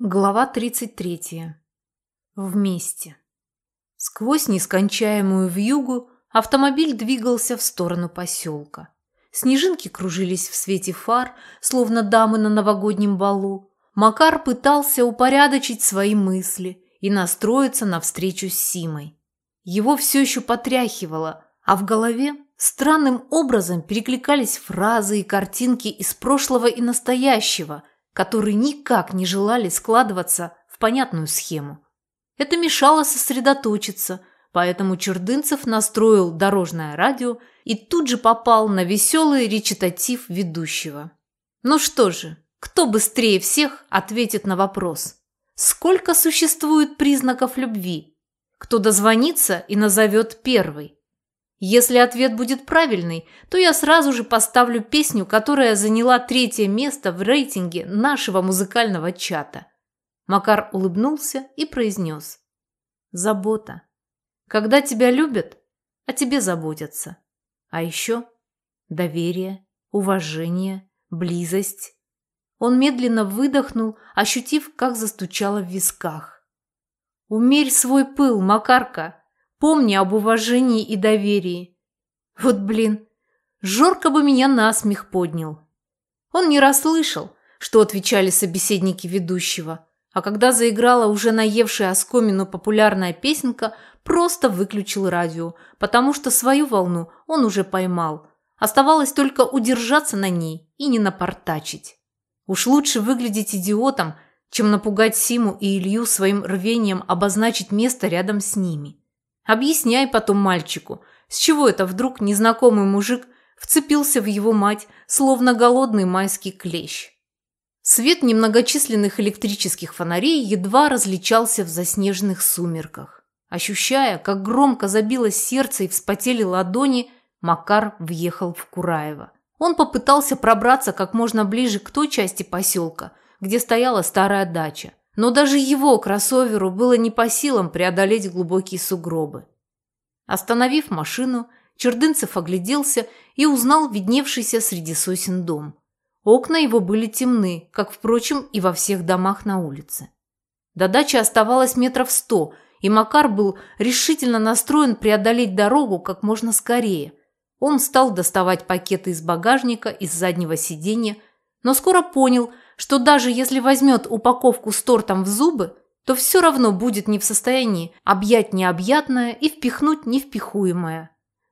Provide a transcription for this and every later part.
Глава 33. Вместе. Сквозь нескончаемую вьюгу автомобиль двигался в сторону поселка. Снежинки кружились в свете фар, словно дамы на новогоднем балу. Макар пытался упорядочить свои мысли и настроиться на встречу с Симой. Его все еще потряхивало, а в голове странным образом перекликались фразы и картинки из прошлого и настоящего – которые никак не желали складываться в понятную схему. Это мешало сосредоточиться, поэтому Чердынцев настроил дорожное радио и тут же попал на веселый речитатив ведущего. Ну что же, кто быстрее всех ответит на вопрос? Сколько существует признаков любви? Кто дозвонится и назовет первый? Если ответ будет правильный, то я сразу же поставлю песню, которая заняла третье место в рейтинге нашего музыкального чата. Макар улыбнулся и произнес. Забота. Когда тебя любят, о тебе заботятся. А еще доверие, уважение, близость. Он медленно выдохнул, ощутив, как застучало в висках. «Умерь свой пыл, Макарка!» Помни об уважении и доверии. Вот блин, Жорка бы меня насмех поднял. Он не расслышал, что отвечали собеседники ведущего, а когда заиграла уже наевшая оскомину популярная песенка, просто выключил радио, потому что свою волну он уже поймал. Оставалось только удержаться на ней и не напортачить. Уж лучше выглядеть идиотом, чем напугать Симу и Илью своим рвением обозначить место рядом с ними. Объясняй потом мальчику, с чего это вдруг незнакомый мужик вцепился в его мать, словно голодный майский клещ. Свет немногочисленных электрических фонарей едва различался в заснеженных сумерках. Ощущая, как громко забилось сердце и вспотели ладони, Макар въехал в Кураево. Он попытался пробраться как можно ближе к той части поселка, где стояла старая дача. Но даже его кроссоверу было не по силам преодолеть глубокие сугробы. Остановив машину, Чердынцев огляделся и узнал видневшийся среди сосен дом. Окна его были темны, как, впрочем, и во всех домах на улице. До дачи оставалось метров сто, и Макар был решительно настроен преодолеть дорогу как можно скорее. Он стал доставать пакеты из багажника, из заднего сиденья, но скоро понял – что даже если возьмет упаковку с тортом в зубы, то все равно будет не в состоянии объять необъятное и впихнуть невпихуемое.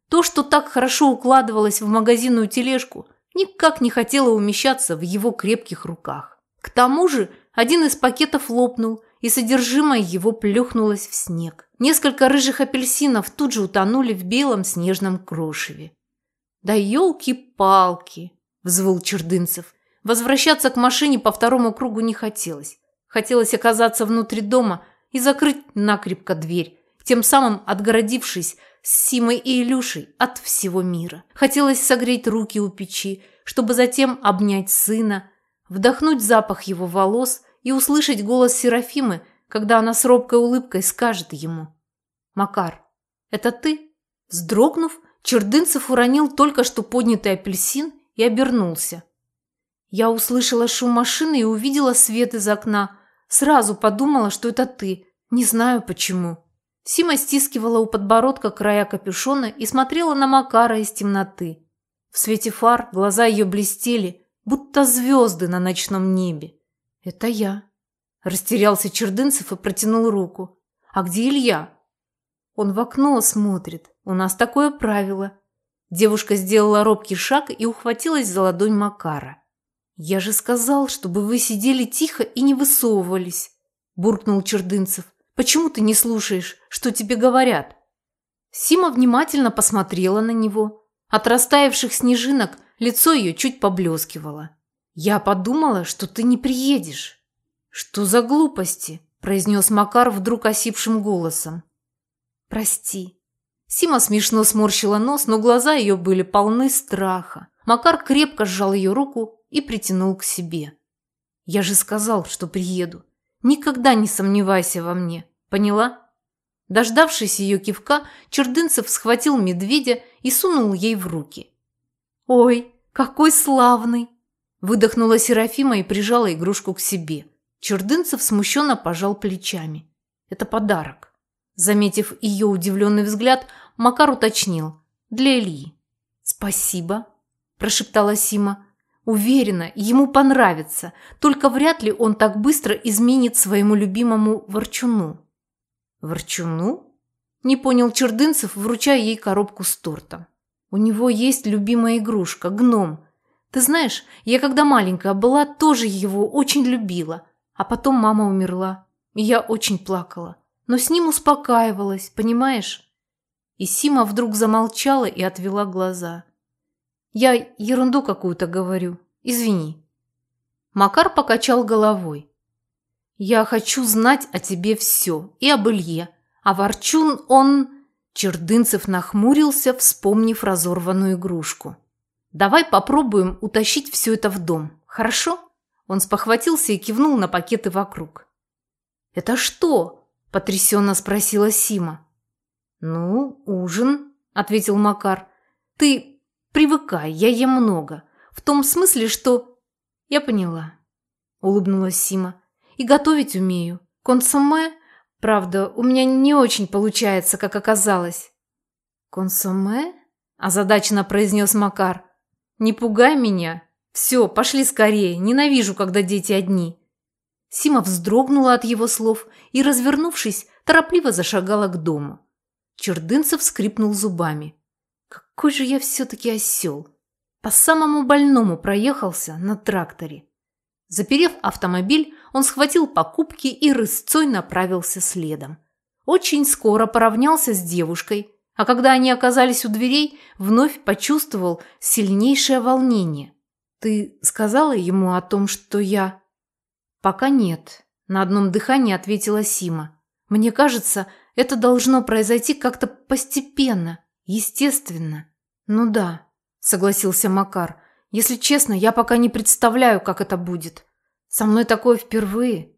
То, что так хорошо укладывалось в магазинную тележку, никак не хотело умещаться в его крепких руках. К тому же один из пакетов лопнул, и содержимое его плюхнулось в снег. Несколько рыжих апельсинов тут же утонули в белом снежном крошеве. «Да елки-палки!» – взвыл Чердынцев. Возвращаться к машине по второму кругу не хотелось. Хотелось оказаться внутри дома и закрыть накрепко дверь, тем самым отгородившись с Симой и Илюшей от всего мира. Хотелось согреть руки у печи, чтобы затем обнять сына, вдохнуть запах его волос и услышать голос Серафимы, когда она с робкой улыбкой скажет ему «Макар, это ты?» Вздрогнув, Чердынцев уронил только что поднятый апельсин и обернулся. Я услышала шум машины и увидела свет из окна. Сразу подумала, что это ты. Не знаю почему. Сима стискивала у подбородка края капюшона и смотрела на Макара из темноты. В свете фар глаза ее блестели, будто звезды на ночном небе. «Это я», – растерялся Чердынцев и протянул руку. «А где Илья?» «Он в окно смотрит. У нас такое правило». Девушка сделала робкий шаг и ухватилась за ладонь Макара. «Я же сказал, чтобы вы сидели тихо и не высовывались», – буркнул Чердынцев. «Почему ты не слушаешь, что тебе говорят?» Сима внимательно посмотрела на него. От растаявших снежинок лицо ее чуть поблескивало. «Я подумала, что ты не приедешь». «Что за глупости?» – произнес Макар вдруг осипшим голосом. «Прости». Сима смешно сморщила нос, но глаза ее были полны страха. Макар крепко сжал ее руку и притянул к себе. «Я же сказал, что приеду. Никогда не сомневайся во мне. Поняла?» Дождавшись ее кивка, Чердынцев схватил медведя и сунул ей в руки. «Ой, какой славный!» Выдохнула Серафима и прижала игрушку к себе. Чердынцев смущенно пожал плечами. Это подарок. Заметив ее удивленный взгляд, Макар уточнил. Для Ильи. «Спасибо», – прошептала Сима. «Уверена, ему понравится, только вряд ли он так быстро изменит своему любимому ворчуну». «Ворчуну?» – не понял Чердынцев, вручая ей коробку с тортом. «У него есть любимая игрушка – гном. Ты знаешь, я когда маленькая была, тоже его очень любила, а потом мама умерла, и я очень плакала, но с ним успокаивалась, понимаешь?» И Сима вдруг замолчала и отвела глаза. «Я ерунду какую-то говорю. Извини». Макар покачал головой. «Я хочу знать о тебе все, и об Илье. А Ворчун, он...» Чердынцев нахмурился, вспомнив разорванную игрушку. «Давай попробуем утащить все это в дом, хорошо?» Он спохватился и кивнул на пакеты вокруг. «Это что?» – потрясенно спросила Сима. «Ну, ужин», – ответил Макар. «Ты привыкай, я ем много. В том смысле, что...» «Я поняла», – улыбнулась Сима. «И готовить умею. Консоме, правда, у меня не очень получается, как оказалось». «Консоме?» – озадаченно произнес Макар. «Не пугай меня. Все, пошли скорее. Ненавижу, когда дети одни». Сима вздрогнула от его слов и, развернувшись, торопливо зашагала к дому. Чердынцев скрипнул зубами. Какой же я все-таки осел. По самому больному проехался на тракторе. Заперев автомобиль, он схватил покупки и рысцой направился следом. Очень скоро поравнялся с девушкой, а когда они оказались у дверей, вновь почувствовал сильнейшее волнение. «Ты сказала ему о том, что я...» «Пока нет», – на одном дыхании ответила Сима. «Мне кажется, это должно произойти как-то постепенно, естественно. Ну да, согласился Макар. Если честно, я пока не представляю, как это будет. Со мной такое впервые.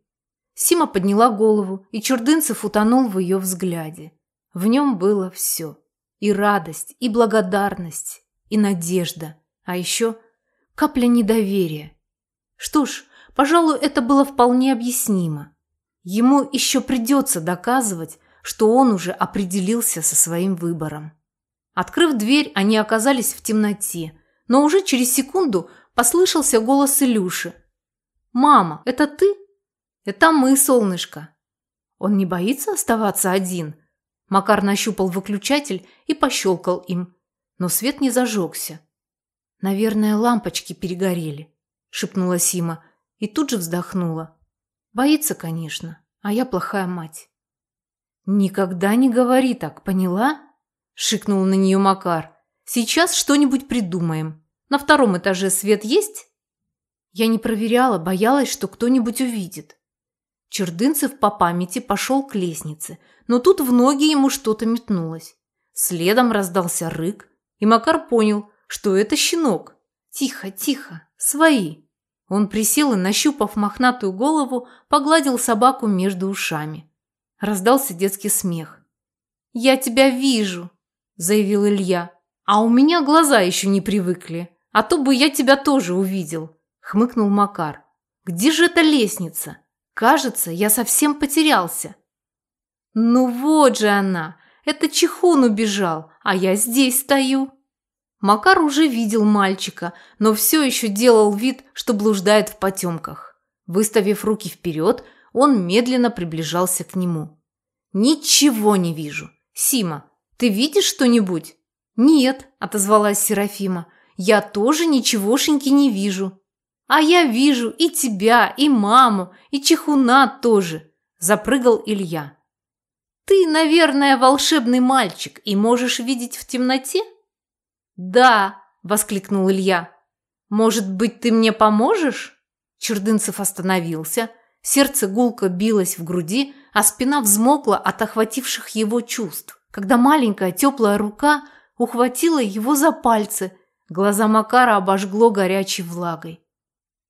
Сима подняла голову, и Чурдынцев утонул в ее взгляде. В нем было все. И радость, и благодарность, и надежда. А еще капля недоверия. Что ж, пожалуй, это было вполне объяснимо. Ему еще придется доказывать, что он уже определился со своим выбором. Открыв дверь, они оказались в темноте, но уже через секунду послышался голос Илюши. «Мама, это ты?» «Это мы, солнышко». Он не боится оставаться один? Макар нащупал выключатель и пощелкал им, но свет не зажегся. «Наверное, лампочки перегорели», – шепнула Сима и тут же вздохнула. «Боится, конечно, а я плохая мать». «Никогда не говори так, поняла?» – шикнул на нее Макар. «Сейчас что-нибудь придумаем. На втором этаже свет есть?» Я не проверяла, боялась, что кто-нибудь увидит. Чердынцев по памяти пошел к лестнице, но тут в ноги ему что-то метнулось. Следом раздался рык, и Макар понял, что это щенок. «Тихо, тихо, свои!» Он присел и, нащупав мохнатую голову, погладил собаку между ушами. Раздался детский смех. «Я тебя вижу», – заявил Илья. «А у меня глаза еще не привыкли, а то бы я тебя тоже увидел», – хмыкнул Макар. «Где же эта лестница? Кажется, я совсем потерялся». «Ну вот же она! Это Чехун убежал, а я здесь стою». Макар уже видел мальчика, но все еще делал вид, что блуждает в потемках. Выставив руки вперед, он медленно приближался к нему. «Ничего не вижу. Сима, ты видишь что-нибудь?» «Нет», – отозвалась Серафима. «Я тоже ничегошеньки не вижу». «А я вижу и тебя, и маму, и чехуна тоже», – запрыгал Илья. «Ты, наверное, волшебный мальчик и можешь видеть в темноте?» «Да», – воскликнул Илья. «Может быть, ты мне поможешь?» Чердынцев остановился, Сердце гулко билось в груди, а спина взмокла от охвативших его чувств. Когда маленькая теплая рука ухватила его за пальцы, глаза Макара обожгло горячей влагой.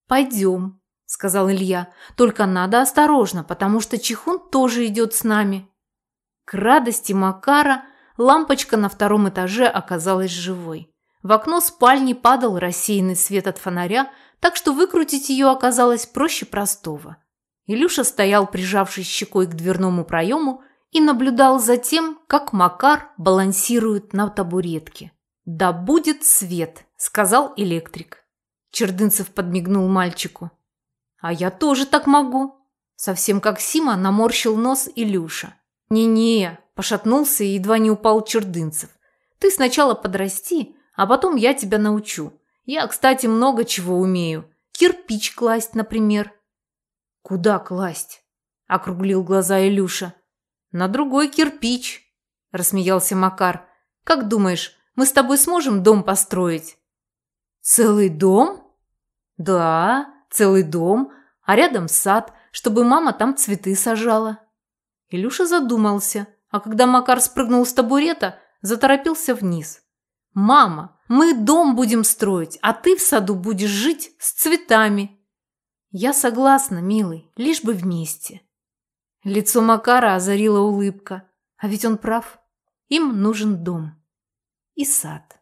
«Пойдем», – сказал Илья, – «только надо осторожно, потому что Чихун тоже идет с нами». К радости Макара лампочка на втором этаже оказалась живой. В окно спальни падал рассеянный свет от фонаря, так что выкрутить ее оказалось проще простого. Илюша стоял, прижавшись щекой к дверному проему, и наблюдал за тем, как Макар балансирует на табуретке. «Да будет свет», – сказал электрик. Чердынцев подмигнул мальчику. «А я тоже так могу». Совсем как Сима наморщил нос Илюша. «Не-не», – пошатнулся и едва не упал Чердынцев. «Ты сначала подрасти, а потом я тебя научу. Я, кстати, много чего умею. Кирпич класть, например». «Куда класть?» – округлил глаза Илюша. «На другой кирпич», – рассмеялся Макар. «Как думаешь, мы с тобой сможем дом построить?» «Целый дом?» «Да, целый дом, а рядом сад, чтобы мама там цветы сажала». Илюша задумался, а когда Макар спрыгнул с табурета, заторопился вниз. «Мама, мы дом будем строить, а ты в саду будешь жить с цветами». «Я согласна, милый, лишь бы вместе». Лицо Макара озарила улыбка. А ведь он прав. Им нужен дом и сад.